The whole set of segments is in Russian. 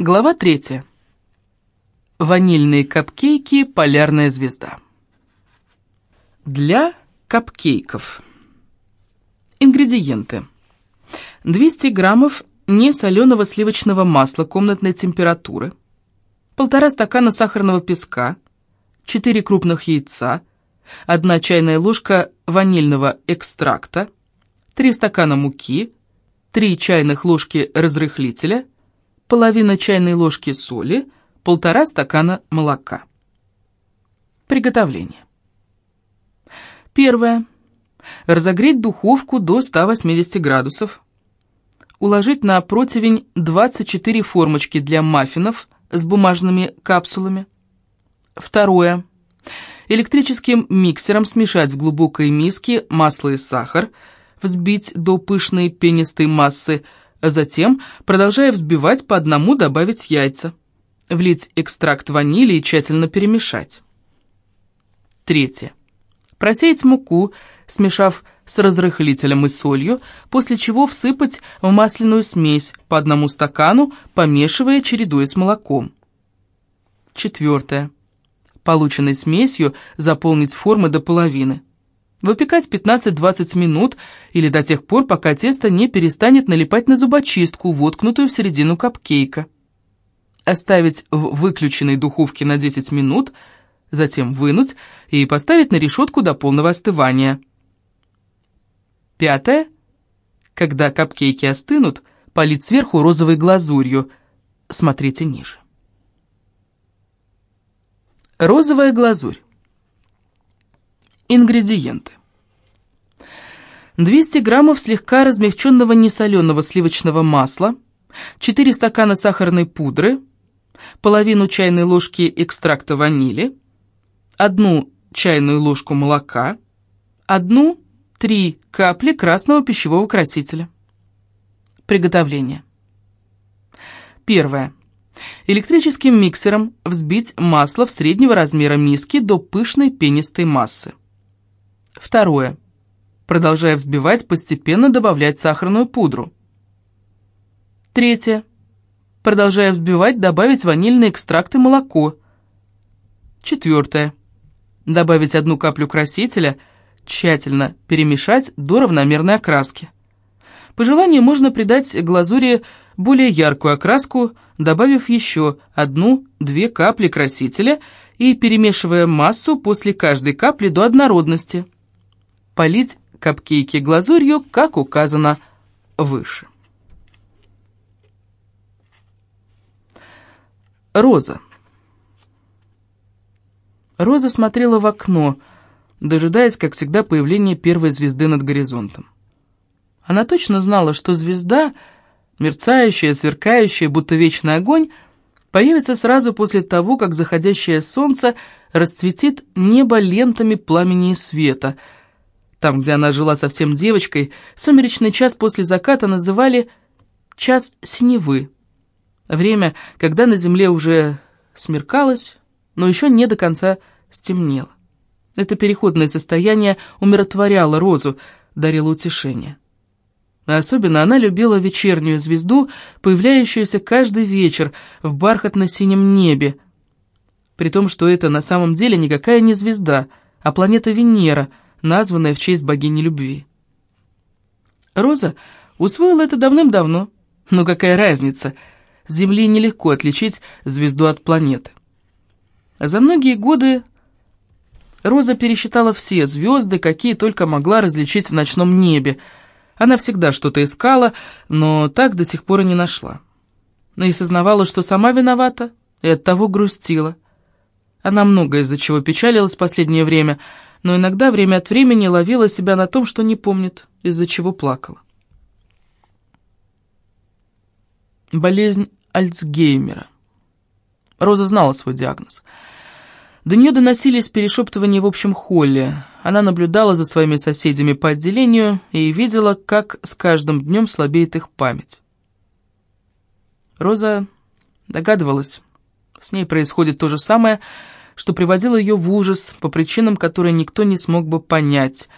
Глава третья. Ванильные капкейки «Полярная звезда». Для капкейков. Ингредиенты. 200 граммов несоленого сливочного масла комнатной температуры, полтора стакана сахарного песка, 4 крупных яйца, 1 чайная ложка ванильного экстракта, 3 стакана муки, 3 чайных ложки разрыхлителя – половина чайной ложки соли, полтора стакана молока. Приготовление. Первое. Разогреть духовку до 180 градусов. Уложить на противень 24 формочки для маффинов с бумажными капсулами. Второе. Электрическим миксером смешать в глубокой миске масло и сахар, взбить до пышной пенистой массы, Затем, продолжая взбивать, по одному добавить яйца. Влить экстракт ванили и тщательно перемешать. Третье. Просеять муку, смешав с разрыхлителем и солью, после чего всыпать в масляную смесь по одному стакану, помешивая, чередуя с молоком. Четвертое. Полученной смесью заполнить формы до половины. Выпекать 15-20 минут или до тех пор, пока тесто не перестанет налипать на зубочистку, воткнутую в середину капкейка. Оставить в выключенной духовке на 10 минут, затем вынуть и поставить на решетку до полного остывания. Пятое. Когда капкейки остынут, полить сверху розовой глазурью. Смотрите ниже. Розовая глазурь. Ингредиенты. 200 граммов слегка размягченного несоленого сливочного масла, 4 стакана сахарной пудры, половину чайной ложки экстракта ванили, одну чайную ложку молока, одну три капли красного пищевого красителя. Приготовление. Первое. Электрическим миксером взбить масло в среднего размера миски до пышной пенистой массы. Второе. Продолжая взбивать, постепенно добавлять сахарную пудру. Третье. Продолжая взбивать, добавить ванильный экстракт и молоко. Четвертое. Добавить одну каплю красителя, тщательно перемешать до равномерной окраски. По желанию можно придать глазури более яркую окраску, добавив еще одну-две капли красителя и перемешивая массу после каждой капли до однородности – полить капкейки глазурью, как указано выше. Роза. Роза смотрела в окно, дожидаясь, как всегда, появления первой звезды над горизонтом. Она точно знала, что звезда, мерцающая, сверкающая, будто вечный огонь, появится сразу после того, как заходящее солнце расцветит небо лентами пламени и света — там, где она жила совсем девочкой, сумеречный час после заката называли «час синевы». Время, когда на земле уже смеркалось, но еще не до конца стемнело. Это переходное состояние умиротворяло Розу, дарило утешение. Особенно она любила вечернюю звезду, появляющуюся каждый вечер в бархатно-синем небе, при том, что это на самом деле никакая не звезда, а планета Венера — названная в честь богини любви. Роза усвоила это давным-давно. Но какая разница? Земли нелегко отличить звезду от планеты. За многие годы Роза пересчитала все звезды, какие только могла различить в ночном небе. Она всегда что-то искала, но так до сих пор и не нашла. И сознавала, что сама виновата, и оттого грустила. Она много из-за чего печалилась в последнее время — но иногда время от времени ловила себя на том, что не помнит, из-за чего плакала. Болезнь Альцгеймера. Роза знала свой диагноз. До нее доносились перешептывания в общем холле. Она наблюдала за своими соседями по отделению и видела, как с каждым днем слабеет их память. Роза догадывалась, с ней происходит то же самое, что приводило ее в ужас по причинам, которые никто не смог бы понять.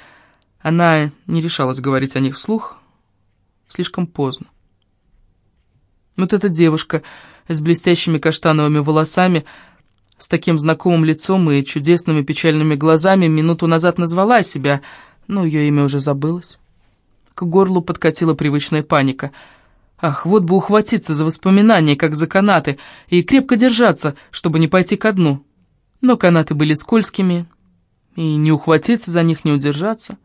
Она не решалась говорить о них вслух слишком поздно. Вот эта девушка с блестящими каштановыми волосами, с таким знакомым лицом и чудесными печальными глазами минуту назад назвала себя, но ее имя уже забылось. К горлу подкатила привычная паника. Ах, вот бы ухватиться за воспоминания, как за канаты, и крепко держаться, чтобы не пойти ко дну. Но канаты были скользкими, и не ухватиться за них, не удержаться.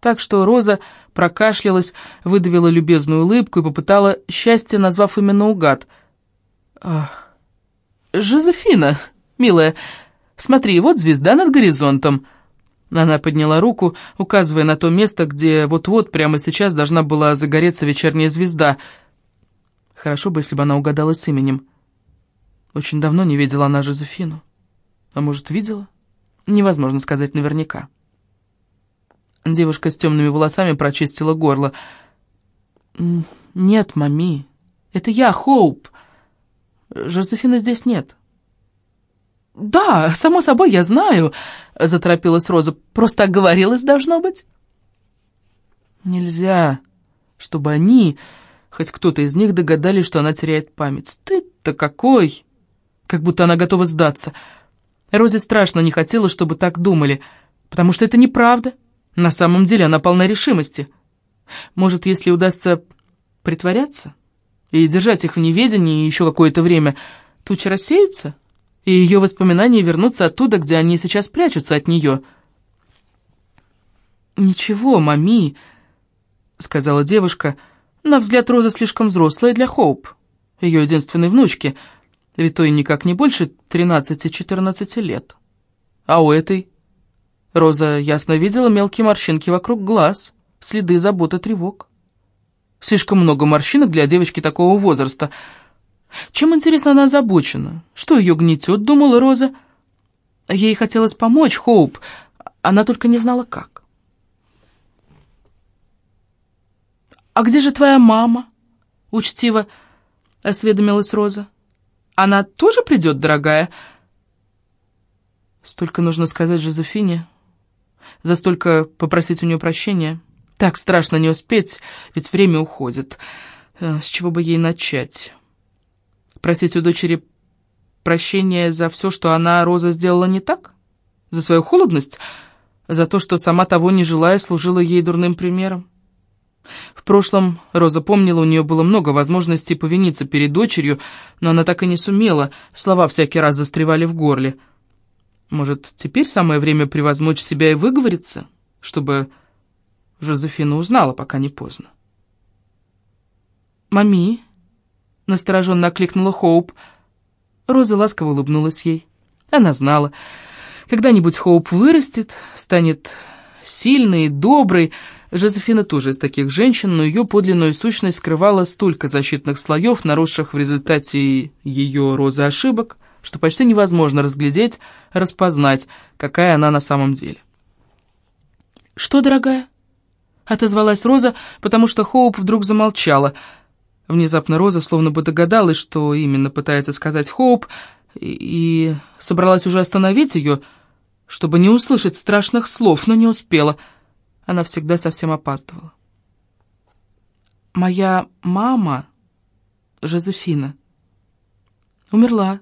Так что Роза прокашлялась, выдавила любезную улыбку и попытала счастье, назвав именно угад. «Жозефина, милая, смотри, вот звезда над горизонтом». Она подняла руку, указывая на то место, где вот-вот прямо сейчас должна была загореться вечерняя звезда. Хорошо бы, если бы она угадала с именем. Очень давно не видела она Жозефину. А может, видела? Невозможно сказать наверняка. Девушка с темными волосами прочистила горло. «Нет, мами, это я, Хоуп. Жозефины здесь нет». «Да, само собой, я знаю», — заторопилась Роза. «Просто оговорилась, должно быть». «Нельзя, чтобы они, хоть кто-то из них, догадались, что она теряет память. Стыд-то какой! Как будто она готова сдаться». Розе страшно не хотела, чтобы так думали, потому что это неправда. На самом деле она полна решимости. Может, если удастся притворяться и держать их в неведении еще какое-то время, тучи рассеются, и ее воспоминания вернутся оттуда, где они сейчас прячутся от нее. «Ничего, мами», — сказала девушка, — на взгляд Роза слишком взрослая для Хоуп, ее единственной внучки — ведь никак не больше 13-14 лет. А у этой... Роза ясно видела мелкие морщинки вокруг глаз, следы заботы тревог. Слишком много морщинок для девочки такого возраста. Чем, интересно, она озабочена? Что ее гнетет, думала Роза. Ей хотелось помочь, Хоуп, она только не знала, как. «А где же твоя мама?» — учтиво осведомилась Роза. Она тоже придет, дорогая?» Столько нужно сказать Жозефине, за столько попросить у нее прощения. Так страшно не успеть, ведь время уходит. Э, с чего бы ей начать? Просить у дочери прощения за все, что она, Роза, сделала не так? За свою холодность? За то, что сама того не желая служила ей дурным примером? В прошлом, Роза помнила, у нее было много возможностей повиниться перед дочерью, но она так и не сумела, слова всякий раз застревали в горле. Может, теперь самое время превозмочь себя и выговориться, чтобы Жозефина узнала, пока не поздно. «Мами», — настороженно окликнула Хоуп. Роза ласково улыбнулась ей. Она знала, когда-нибудь Хоуп вырастет, станет сильной, доброй, Жозефина тоже из таких женщин, но ее подлинную сущность скрывала столько защитных слоев, наросших в результате ее розы ошибок, что почти невозможно разглядеть, распознать, какая она на самом деле. «Что, дорогая?» — отозвалась Роза, потому что Хоуп вдруг замолчала. Внезапно Роза словно бы догадалась, что именно пытается сказать Хоуп, и, и собралась уже остановить ее, чтобы не услышать страшных слов, но не успела — она всегда совсем опаздывала. «Моя мама, Жозефина, умерла»,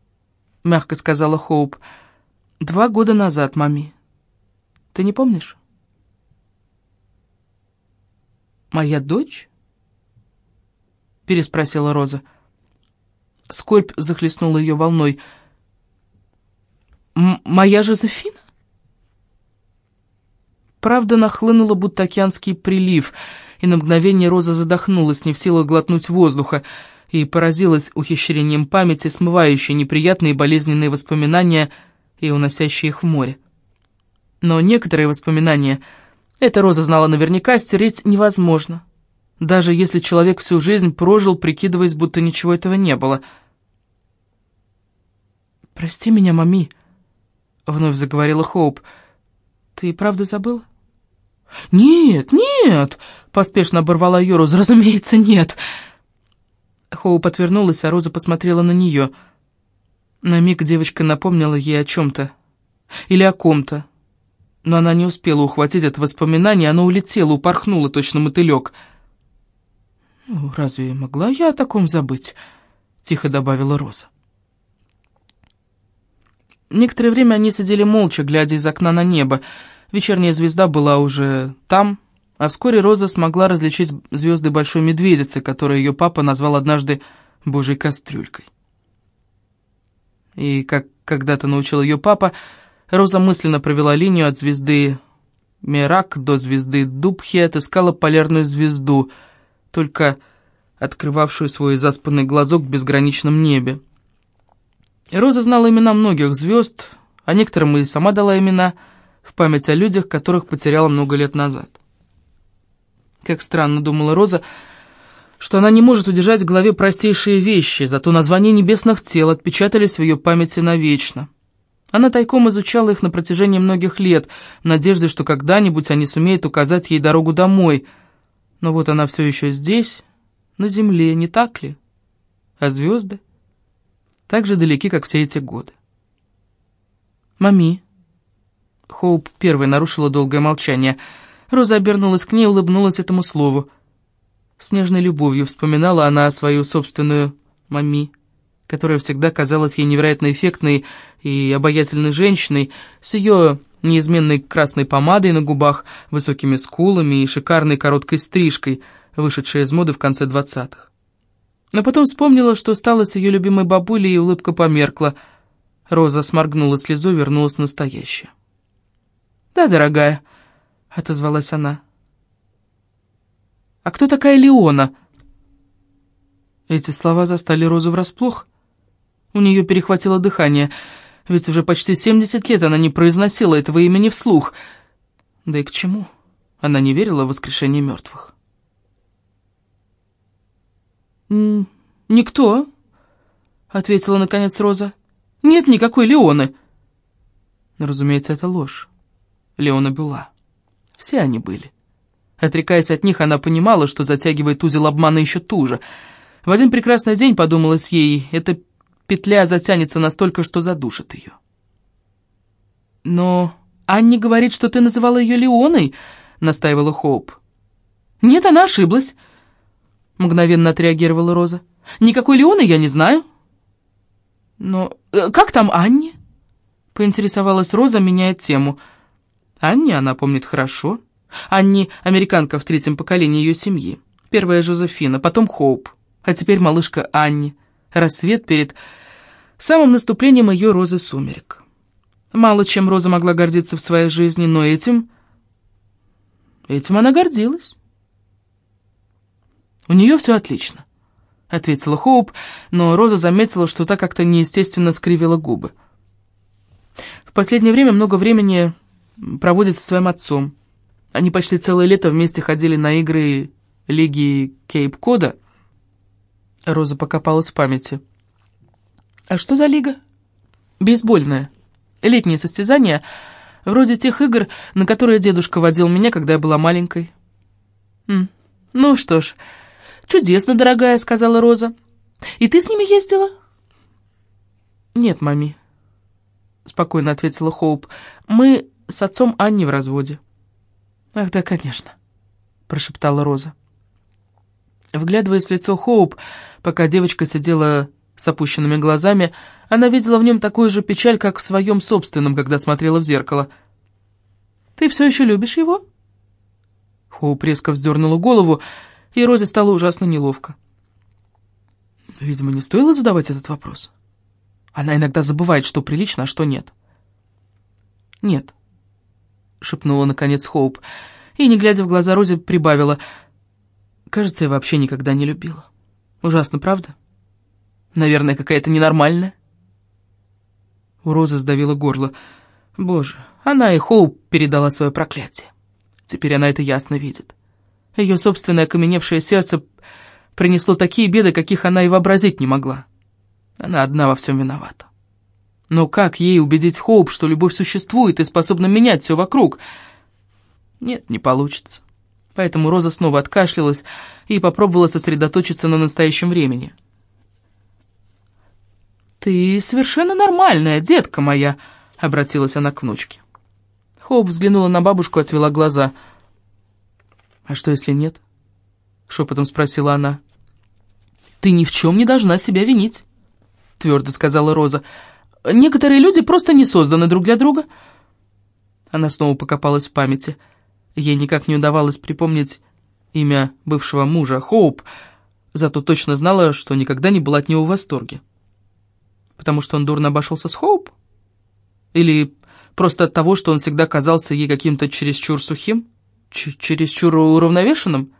— мягко сказала Хоуп. «Два года назад, мами. Ты не помнишь?» «Моя дочь?» — переспросила Роза. Скорбь захлестнула ее волной. «Моя Жозефина?» Правда нахлынула, будто океанский прилив, и на мгновение Роза задохнулась, не в силах глотнуть воздуха, и поразилась ухищрением памяти, смывающей неприятные болезненные воспоминания и уносящие их в море. Но некоторые воспоминания, эта Роза знала наверняка, стереть невозможно, даже если человек всю жизнь прожил, прикидываясь, будто ничего этого не было. «Прости меня, мами», — вновь заговорила Хоуп, — «ты правда забыл?» «Нет, нет!» — поспешно оборвала ее Роза. «Разумеется, нет!» Хоуп отвернулась, а Роза посмотрела на нее. На миг девочка напомнила ей о чем-то. Или о ком-то. Но она не успела ухватить это воспоминание, оно улетело, упорхнуло, точно мотылек. «Ну, разве могла я о таком забыть?» — тихо добавила Роза. Некоторое время они сидели молча, глядя из окна на небо. Вечерняя звезда была уже там, а вскоре Роза смогла различить звезды Большой Медведицы, которую ее папа назвал однажды «Божьей кастрюлькой». И, как когда-то научил ее папа, Роза мысленно провела линию от звезды Мерак до звезды Дубхи, отыскала полярную звезду, только открывавшую свой заспанный глазок в безграничном небе. Роза знала имена многих звезд, а некоторым и сама дала имена в память о людях, которых потеряла много лет назад. Как странно, думала Роза, что она не может удержать в голове простейшие вещи, зато названия небесных тел отпечатались в ее памяти навечно. Она тайком изучала их на протяжении многих лет, в надежде, что когда-нибудь они сумеют указать ей дорогу домой. Но вот она все еще здесь, на земле, не так ли? А звезды? Так же далеки, как все эти годы. «Мами». Хоуп первой нарушила долгое молчание. Роза обернулась к ней и улыбнулась этому слову. С нежной любовью вспоминала она свою собственную «мами», которая всегда казалась ей невероятно эффектной и обаятельной женщиной, с ее неизменной красной помадой на губах, высокими скулами и шикарной короткой стрижкой, вышедшей из моды в конце двадцатых. Но потом вспомнила, что стало с ее любимой бабулей, и улыбка померкла. Роза сморгнула слезу вернулась в настоящее. «Да, дорогая», — отозвалась она. «А кто такая Леона?» Эти слова застали Розу врасплох. У нее перехватило дыхание, ведь уже почти 70 лет она не произносила этого имени вслух. Да и к чему? Она не верила в воскрешение мертвых. «Никто», — ответила наконец Роза. «Нет никакой Леоны». Разумеется, это ложь. Леона была. Все они были. Отрекаясь от них, она понимала, что затягивает узел обмана еще туже. В один прекрасный день, подумалось ей, эта петля затянется настолько, что задушит ее. «Но Анни говорит, что ты называла ее Леоной», — настаивала Хоуп. «Нет, она ошиблась», — мгновенно отреагировала Роза. «Никакой Леоны я не знаю». «Но э, как там Анни?» — поинтересовалась Роза, меняя тему. «Анни она помнит хорошо. Анни — американка в третьем поколении ее семьи. Первая Жозефина, потом Хоуп, а теперь малышка Анни. Рассвет перед самым наступлением ее розы сумерек. Мало чем Роза могла гордиться в своей жизни, но этим... Этим она гордилась». «У нее все отлично», — ответила Хоуп, но Роза заметила, что та как-то неестественно скривила губы. В последнее время много времени проводит со своим отцом. Они почти целое лето вместе ходили на игры Лиги Кейп-Кода. Роза покопалась в памяти. «А что за лига?» «Бейсбольная. Летнее состязание, вроде тех игр, на которые дедушка водил меня, когда я была маленькой». «М, «Ну что ж...» «Чудесно, дорогая», — сказала Роза. «И ты с ними ездила?» «Нет, мами», — спокойно ответила Хоуп. «Мы с отцом Анни в разводе». «Ах, да, конечно», — прошептала Роза. Вглядываясь в лицо Хоуп, пока девочка сидела с опущенными глазами, она видела в нем такую же печаль, как в своем собственном, когда смотрела в зеркало. «Ты все еще любишь его?» Хоуп резко вздернула голову, и Розе стало ужасно неловко. Видимо, не стоило задавать этот вопрос. Она иногда забывает, что прилично, а что нет. «Нет», — шепнула наконец Хоуп, и, не глядя в глаза Розе, прибавила. «Кажется, я вообще никогда не любила. Ужасно, правда? Наверное, какая-то ненормальная». У Розы сдавило горло. Боже, она и Хоуп передала свое проклятие. Теперь она это ясно видит. Ее собственное окаменевшее сердце принесло такие беды, каких она и вообразить не могла. Она одна во всем виновата. Но как ей убедить Хоуп, что любовь существует и способна менять все вокруг? Нет, не получится. Поэтому Роза снова откашлялась и попробовала сосредоточиться на настоящем времени. «Ты совершенно нормальная, детка моя», — обратилась она к внучке. Хоуп взглянула на бабушку и отвела глаза — а что, если нет? — шепотом спросила она. «Ты ни в чем не должна себя винить», — твердо сказала Роза. «Некоторые люди просто не созданы друг для друга». Она снова покопалась в памяти. Ей никак не удавалось припомнить имя бывшего мужа, Хоуп, зато точно знала, что никогда не была от него в восторге. Потому что он дурно обошелся с Хоуп? Или просто от того, что он всегда казался ей каким-то чересчур сухим? Чересчур уравновешенным?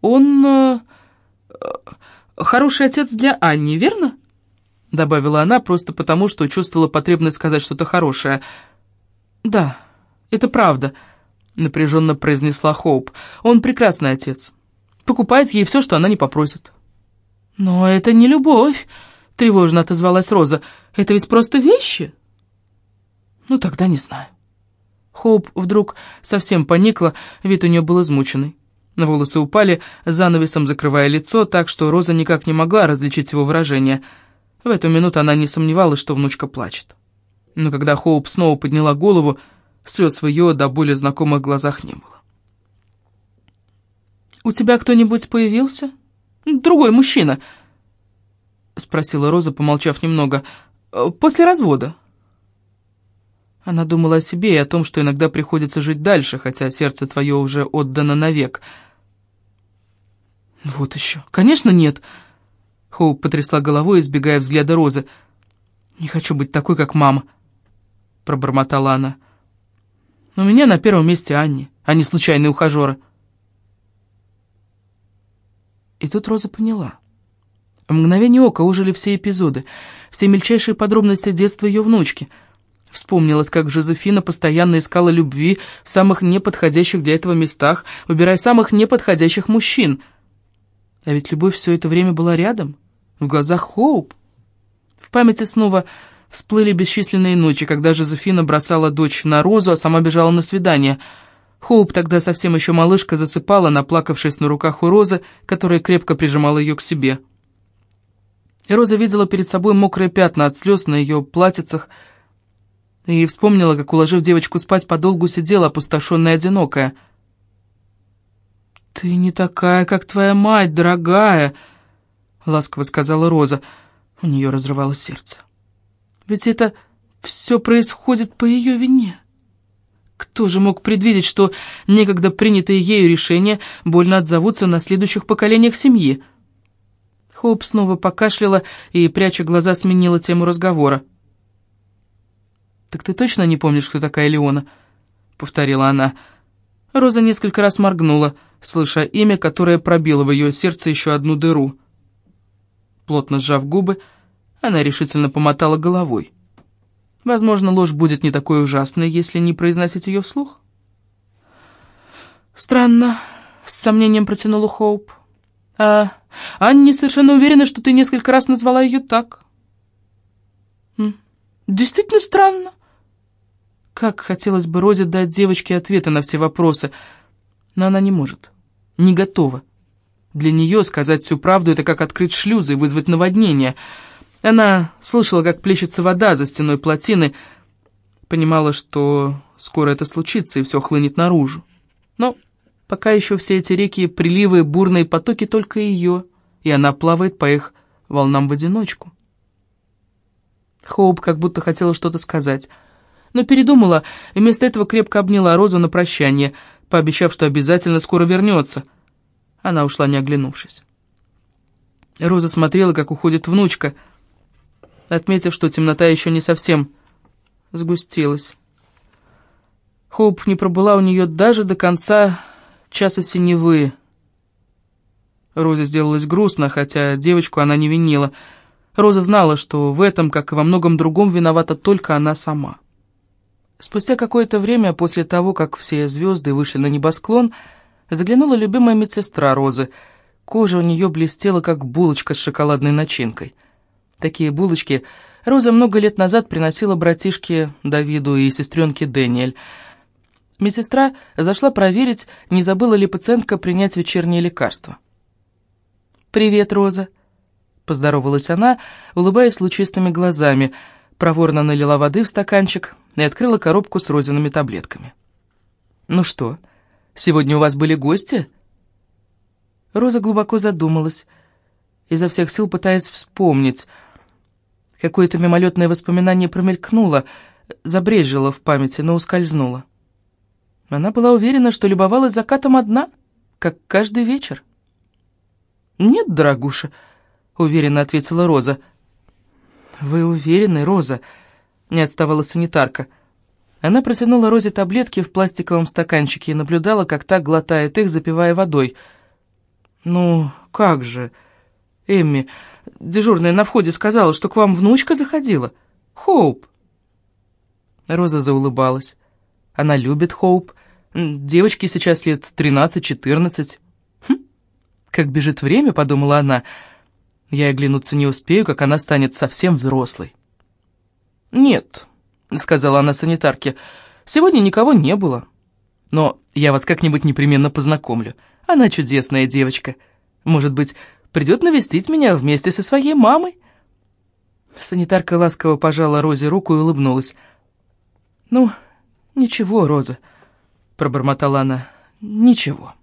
Он э, хороший отец для Анни, верно? Добавила она просто потому, что чувствовала потребность сказать что-то хорошее. Да, это правда, напряженно произнесла Хоуп. Он прекрасный отец. Покупает ей все, что она не попросит. Но это не любовь, тревожно отозвалась Роза. Это ведь просто вещи. Ну, тогда не знаю. Хоуп вдруг совсем поникла, вид у нее был измученный. Волосы упали, занавесом закрывая лицо, так что Роза никак не могла различить его выражение. В эту минуту она не сомневалась, что внучка плачет. Но когда Хоуп снова подняла голову, слез в ее до более знакомых глазах не было. «У тебя кто-нибудь появился? Другой мужчина?» — спросила Роза, помолчав немного. «После развода?» Она думала о себе и о том, что иногда приходится жить дальше, хотя сердце твое уже отдано навек. «Вот еще. Конечно, нет!» Хоуп потрясла головой, избегая взгляда Розы. «Не хочу быть такой, как мама», — пробормотала она. «У меня на первом месте Анни, а не случайные ухажеры». И тут Роза поняла. В мгновение ока ужили все эпизоды, все мельчайшие подробности детства ее внучки — Вспомнилось, как Жозефина постоянно искала любви в самых неподходящих для этого местах, выбирая самых неподходящих мужчин. А ведь любовь все это время была рядом, в глазах Хоуп. В памяти снова всплыли бесчисленные ночи, когда Жозефина бросала дочь на розу, а сама бежала на свидание. Хоуп тогда совсем еще малышка засыпала, наплакавшись на руках у Розы, которая крепко прижимала ее к себе. И Роза видела перед собой мокрые пятна от слез на ее платьицах, и вспомнила, как, уложив девочку спать, подолгу сидела, опустошенная и одинокая. «Ты не такая, как твоя мать, дорогая», — ласково сказала Роза. У нее разрывало сердце. «Ведь это все происходит по ее вине». Кто же мог предвидеть, что некогда принятые ею решения больно отзовутся на следующих поколениях семьи? Хоуп снова покашляла и, пряча глаза, сменила тему разговора. «Так ты точно не помнишь, кто такая Леона?» — повторила она. Роза несколько раз моргнула, слыша имя, которое пробило в ее сердце еще одну дыру. Плотно сжав губы, она решительно помотала головой. Возможно, ложь будет не такой ужасной, если не произносить ее вслух. «Странно», — с сомнением протянула Хоуп. «А Анни совершенно уверена, что ты несколько раз назвала ее так». «Действительно странно». Как хотелось бы Розе дать девочке ответы на все вопросы, но она не может, не готова. Для нее сказать всю правду — это как открыть шлюзы и вызвать наводнение. Она слышала, как плещется вода за стеной плотины, понимала, что скоро это случится и все хлынет наружу. Но пока еще все эти реки, приливы, бурные потоки только ее, и она плавает по их волнам в одиночку. Хоуп как будто хотела что-то сказать — но передумала и вместо этого крепко обняла Розу на прощание, пообещав, что обязательно скоро вернется. Она ушла, не оглянувшись. Роза смотрела, как уходит внучка, отметив, что темнота еще не совсем сгустилась. Хоуп не пробыла у нее даже до конца часа синевы. Розе сделалось грустно, хотя девочку она не винила. Роза знала, что в этом, как и во многом другом, виновата только она сама. Спустя какое-то время после того, как все звезды вышли на небосклон, заглянула любимая медсестра Розы. Кожа у нее блестела, как булочка с шоколадной начинкой. Такие булочки Роза много лет назад приносила братишке Давиду и сестренке Дэниэль. Медсестра зашла проверить, не забыла ли пациентка принять вечернее лекарство. «Привет, Роза», — поздоровалась она, улыбаясь лучистыми глазами, проворно налила воды в стаканчик — и открыла коробку с розиными таблетками. «Ну что, сегодня у вас были гости?» Роза глубоко задумалась, изо всех сил пытаясь вспомнить. Какое-то мимолетное воспоминание промелькнуло, забрежило в памяти, но ускользнуло. Она была уверена, что любовалась закатом одна, как каждый вечер. «Нет, дорогуша», — уверенно ответила Роза. «Вы уверены, Роза?» — не отставала санитарка. Она протянула Розе таблетки в пластиковом стаканчике и наблюдала, как та глотает их, запивая водой. «Ну, как же...» «Эмми, дежурная на входе сказала, что к вам внучка заходила. Хоуп!» Роза заулыбалась. Она любит Хоуп. Девочке сейчас лет 13-14. Хм, как бежит время, подумала она. Я оглянуться не успею, как она станет совсем взрослой. «Нет», — сказала она санитарке, — «сегодня никого не было. Но я вас как-нибудь непременно познакомлю. Она чудесная девочка. Может быть, придет навестить меня вместе со своей мамой?» Санитарка ласково пожала Розе руку и улыбнулась. «Ну, «Ничего, Роза», — пробормотала она, — «ничего».